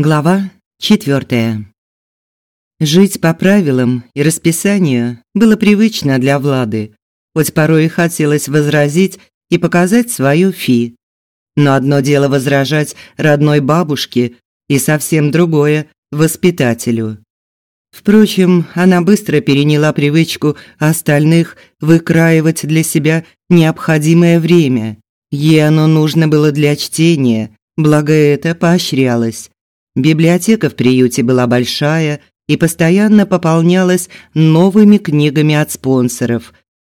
Глава четвертая. Жить по правилам и расписанию было привычно для Влады, хоть порой и хотелось возразить и показать свою фи. Но одно дело возражать родной бабушке и совсем другое – воспитателю. Впрочем, она быстро переняла привычку остальных выкраивать для себя необходимое время. Ей оно нужно было для чтения, благо это поощрялось. Библиотека в приюте была большая и постоянно пополнялась новыми книгами от спонсоров.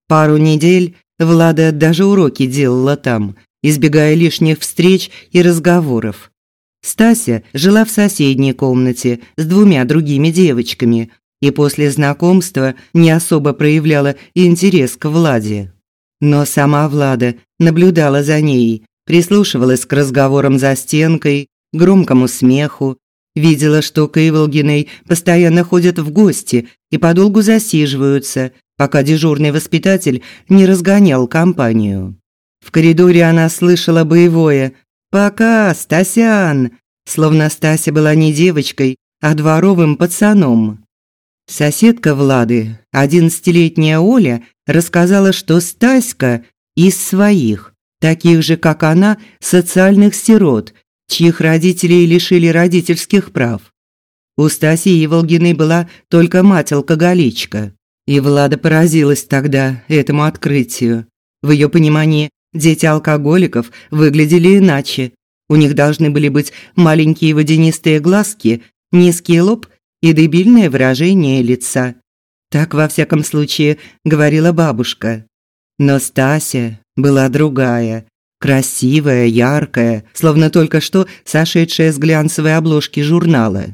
Пару недель Влада даже уроки делала там, избегая лишних встреч и разговоров. Стася жила в соседней комнате с двумя другими девочками и после знакомства не особо проявляла интерес к Владе. Но сама Влада наблюдала за ней, прислушивалась к разговорам за стенкой, громкому смеху, видела, что к Иволгиной постоянно ходят в гости и подолгу засиживаются, пока дежурный воспитатель не разгонял компанию. В коридоре она слышала боевое «Пока, Стасян!», словно Стася была не девочкой, а дворовым пацаном. Соседка Влады, одиннадцатилетняя Оля, рассказала, что Стаська из своих, таких же, как она, социальных сирот, чьих родителей лишили родительских прав. У Стасии Волгиной была только мать-алкоголичка. И Влада поразилась тогда этому открытию. В ее понимании дети алкоголиков выглядели иначе. У них должны были быть маленькие водянистые глазки, низкий лоб и дебильное выражение лица. Так, во всяком случае, говорила бабушка. Но Стася была другая, Красивая, яркая, словно только что сошедшая с глянцевой обложки журнала.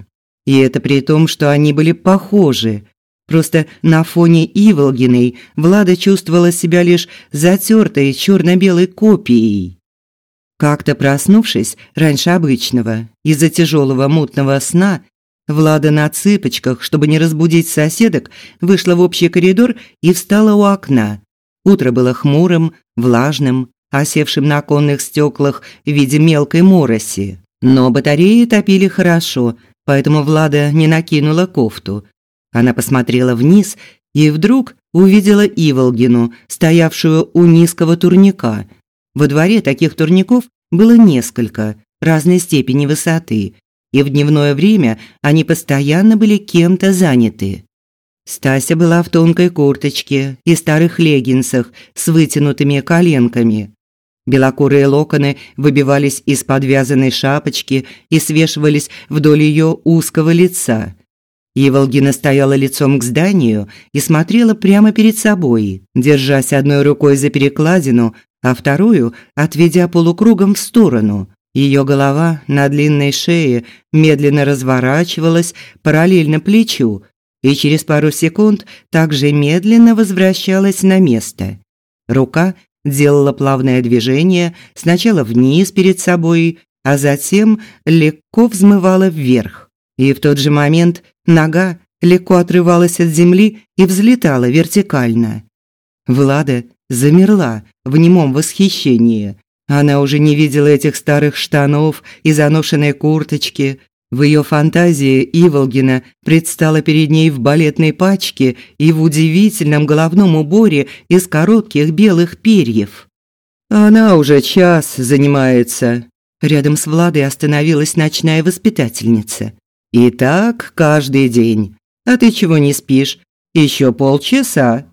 И это при том, что они были похожи. Просто на фоне Иволгиной Влада чувствовала себя лишь затертой черно-белой копией. Как-то проснувшись раньше обычного из-за тяжелого мутного сна, Влада на цыпочках, чтобы не разбудить соседок, вышла в общий коридор и встала у окна. Утро было хмурым, влажным, осевшим на оконных стеклах в виде мелкой мороси. Но батареи топили хорошо, поэтому Влада не накинула кофту. Она посмотрела вниз и вдруг увидела Иволгину, стоявшую у низкого турника. Во дворе таких турников было несколько, разной степени высоты, и в дневное время они постоянно были кем-то заняты. Стася была в тонкой курточке и старых леггинсах с вытянутыми коленками. Белокурые локоны выбивались из подвязанной шапочки и свешивались вдоль ее узкого лица. Еволгина стояла лицом к зданию и смотрела прямо перед собой, держась одной рукой за перекладину, а вторую отведя полукругом в сторону. Ее голова на длинной шее медленно разворачивалась параллельно плечу и через пару секунд также медленно возвращалась на место. Рука делала плавное движение сначала вниз перед собой, а затем легко взмывала вверх. И в тот же момент нога легко отрывалась от земли и взлетала вертикально. Влада замерла в немом восхищении. Она уже не видела этих старых штанов и заношенной курточки, в ее фантазии Иволгина предстала перед ней в балетной пачке и в удивительном головном уборе из коротких белых перьев. Она уже час занимается. Рядом с Владой остановилась ночная воспитательница. И так каждый день. А ты чего не спишь? Еще полчаса.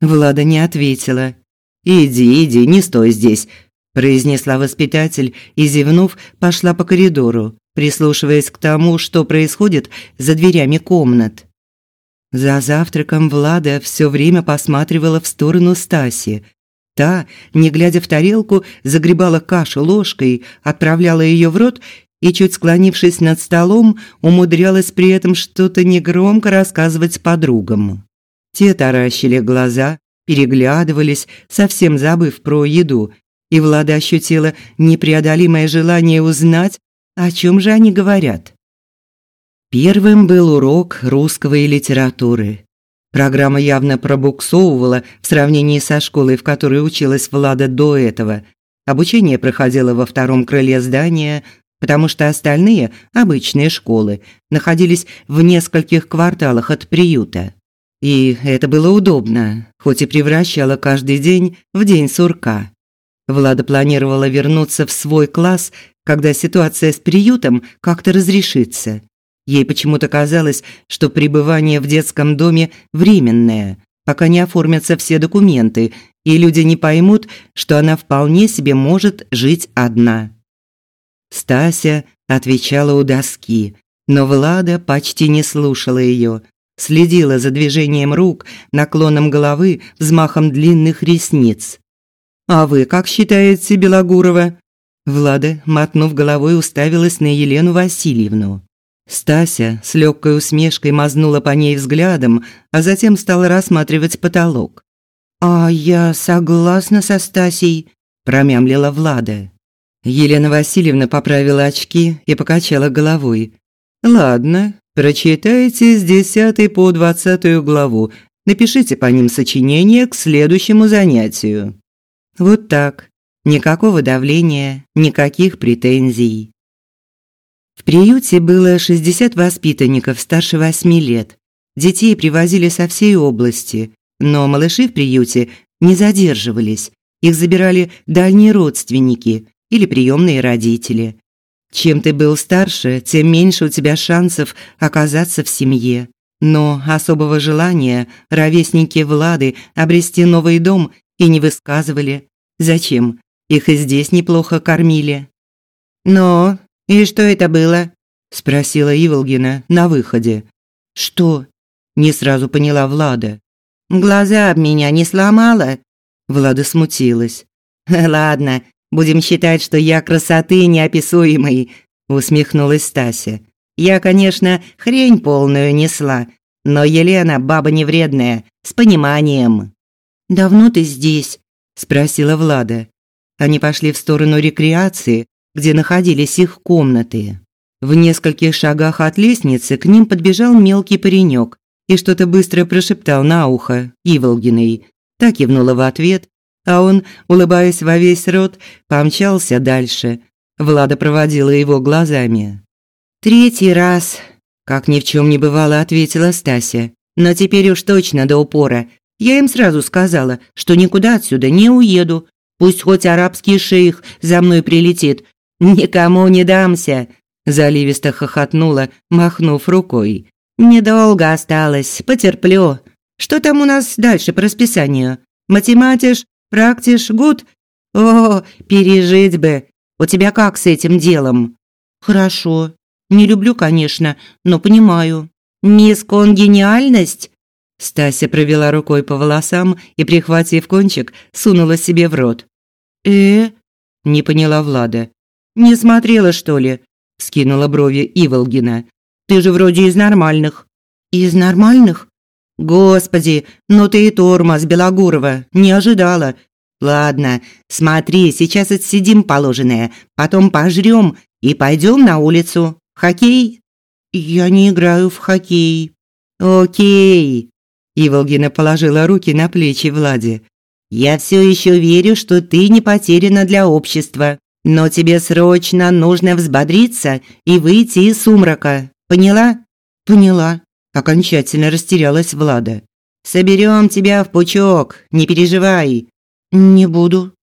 Влада не ответила. Иди, иди, не стой здесь, произнесла воспитатель и зевнув, пошла по коридору прислушиваясь к тому, что происходит за дверями комнат. За завтраком Влада все время посматривала в сторону Стаси. Та, не глядя в тарелку, загребала кашу ложкой, отправляла ее в рот и, чуть склонившись над столом, умудрялась при этом что-то негромко рассказывать подругам. Те таращили глаза, переглядывались, совсем забыв про еду, и Влада ощутила непреодолимое желание узнать, о чем же они говорят? Первым был урок русского и литературы. Программа явно пробуксовывала в сравнении со школой, в которой училась Влада до этого. Обучение проходило во втором крыле здания, потому что остальные, обычные школы, находились в нескольких кварталах от приюта. И это было удобно, хоть и превращало каждый день в день сурка. Влада планировала вернуться в свой класс, когда ситуация с приютом как-то разрешится. Ей почему-то казалось, что пребывание в детском доме временное, пока не оформятся все документы, и люди не поймут, что она вполне себе может жить одна. Стася отвечала у доски, но Влада почти не слушала ее, следила за движением рук, наклоном головы, взмахом длинных ресниц. «А вы как считаете, Белогурова?» Влада, мотнув головой, уставилась на Елену Васильевну. Стася с легкой усмешкой мазнула по ней взглядом, а затем стала рассматривать потолок. «А я согласна со Стасей», – промямлила Влада. Елена Васильевна поправила очки и покачала головой. «Ладно, прочитайте с десятой по двадцатую главу. Напишите по ним сочинение к следующему занятию». Вот так. Никакого давления, никаких претензий. В приюте было 60 воспитанников старше 8 лет. Детей привозили со всей области, но малыши в приюте не задерживались. Их забирали дальние родственники или приемные родители. Чем ты был старше, тем меньше у тебя шансов оказаться в семье. Но особого желания ровесники Влады обрести новый дом и не высказывали. Зачем? Их и здесь неплохо кормили. «Но, и что это было?» – спросила Иволгина на выходе. «Что?» – не сразу поняла Влада. «Глаза об меня не сломала?» Влада смутилась. «Ладно, будем считать, что я красоты неописуемой», – усмехнулась Стася. «Я, конечно, хрень полную несла, но Елена баба невредная, с пониманием». «Давно ты здесь?» спросила Влада. Они пошли в сторону рекреации, где находились их комнаты. В нескольких шагах от лестницы к ним подбежал мелкий паренек и что-то быстро прошептал на ухо Иволгиной. Так кивнула в ответ, а он, улыбаясь во весь рот, помчался дальше. Влада проводила его глазами. «Третий раз», – как ни в чем не бывало, ответила Стася. «Но теперь уж точно до упора. Я им сразу сказала, что никуда отсюда не уеду. Пусть хоть арабский шейх за мной прилетит. Никому не дамся!» Заливисто хохотнула, махнув рукой. «Недолго осталось, потерплю. Что там у нас дальше по расписанию? Математиш, практиш, гуд? О, пережить бы. У тебя как с этим делом?» «Хорошо. Не люблю, конечно, но понимаю. Мисс Конгениальность Стася провела рукой по волосам и, прихватив кончик, сунула себе в рот. «Э?» – не поняла Влада. «Не смотрела, что ли?» – скинула брови Иволгина. «Ты же вроде из нормальных». «Из нормальных?» «Господи, ну ты и тормоз, Белогурова, не ожидала. Ладно, смотри, сейчас отсидим положенное, потом пожрём и пойдём на улицу. Хоккей?» «Я не играю в хоккей». «Окей», Иволгина положила руки на плечи Влади. «Я все еще верю, что ты не потеряна для общества, но тебе срочно нужно взбодриться и выйти из сумрака. Поняла?» «Поняла», – окончательно растерялась Влада. «Соберем тебя в пучок, не переживай». «Не буду».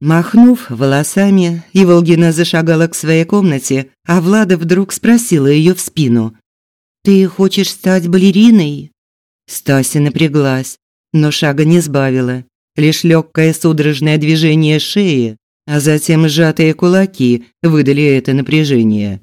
Махнув волосами, Иволгина зашагала к своей комнате, а Влада вдруг спросила ее в спину. «Ты хочешь стать балериной?» Стася напряглась, но шага не сбавила. Лишь легкое судорожное движение шеи, а затем сжатые кулаки выдали это напряжение.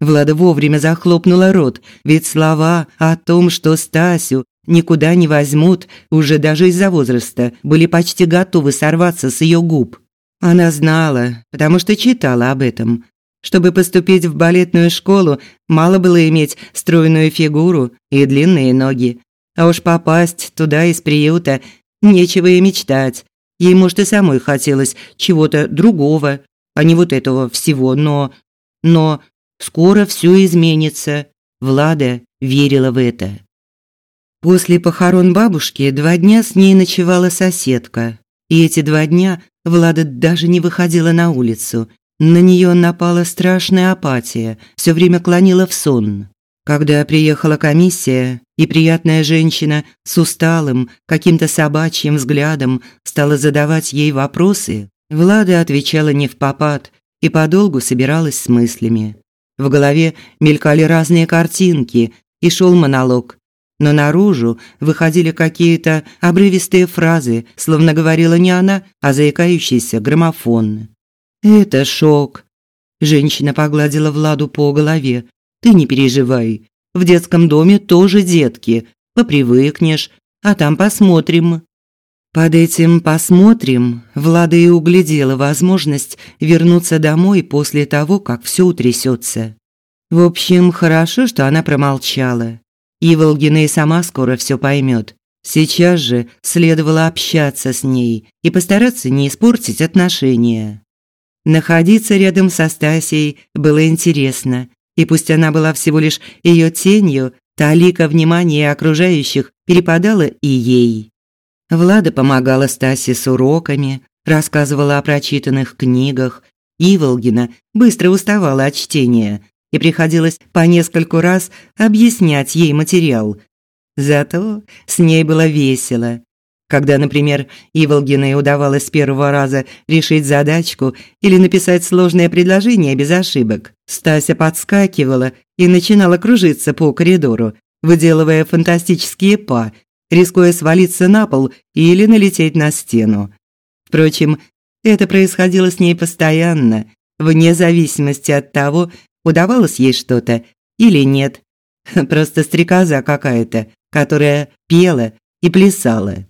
Влада вовремя захлопнула рот, ведь слова о том, что Стасю никуда не возьмут, уже даже из-за возраста, были почти готовы сорваться с ее губ. Она знала, потому что читала об этом. Чтобы поступить в балетную школу, мало было иметь стройную фигуру и длинные ноги. А уж попасть туда из приюта нечего и мечтать. Ей, может, и самой хотелось чего-то другого, а не вот этого всего, но... Но скоро все изменится. Влада верила в это. После похорон бабушки два дня с ней ночевала соседка. И эти два дня Влада даже не выходила на улицу. На нее напала страшная апатия, все время клонила в сон. Когда приехала комиссия, и приятная женщина с усталым, каким-то собачьим взглядом стала задавать ей вопросы, Влада отвечала не в попад и подолгу собиралась с мыслями. В голове мелькали разные картинки, и шел монолог. Но наружу выходили какие-то обрывистые фразы, словно говорила не она, а заикающийся граммофон. «Это шок». Женщина погладила Владу по голове. «Ты не переживай. В детском доме тоже детки. Попривыкнешь, а там посмотрим». Под этим «посмотрим» Влада и углядела возможность вернуться домой после того, как все утрясется. В общем, хорошо, что она промолчала. Иволгина и сама скоро все поймет. Сейчас же следовало общаться с ней и постараться не испортить отношения. Находиться рядом со Стасией было интересно, и пусть она была всего лишь ее тенью, талика внимания окружающих перепадала и ей. Влада помогала Стасе с уроками, рассказывала о прочитанных книгах. Иволгина быстро уставала от чтения, и приходилось по нескольку раз объяснять ей материал. Зато с ней было весело. Когда, например, Иволгиной удавалось с первого раза решить задачку или написать сложное предложение без ошибок, Стася подскакивала и начинала кружиться по коридору, выделывая фантастические па, рискуя свалиться на пол или налететь на стену. Впрочем, это происходило с ней постоянно, вне зависимости от того, удавалось ей что-то или нет. Просто стрекоза какая-то, которая пела и плясала.